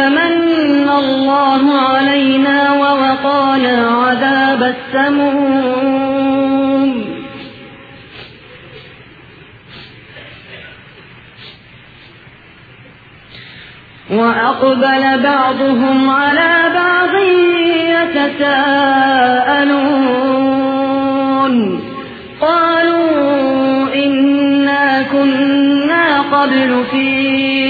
فمن الله علينا ووقانا عذاب السموم. وأقبل بعضهم على بعض يتساءلون. قالوا إنا كنا قبل في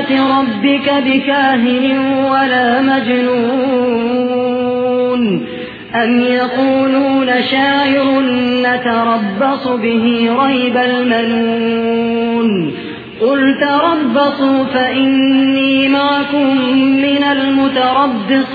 بنعمة ربك بكاهن ولا مجنون أم يقولون شاعر نتربص به ريب المنون قل تربصوا فإني معكم من المتربصين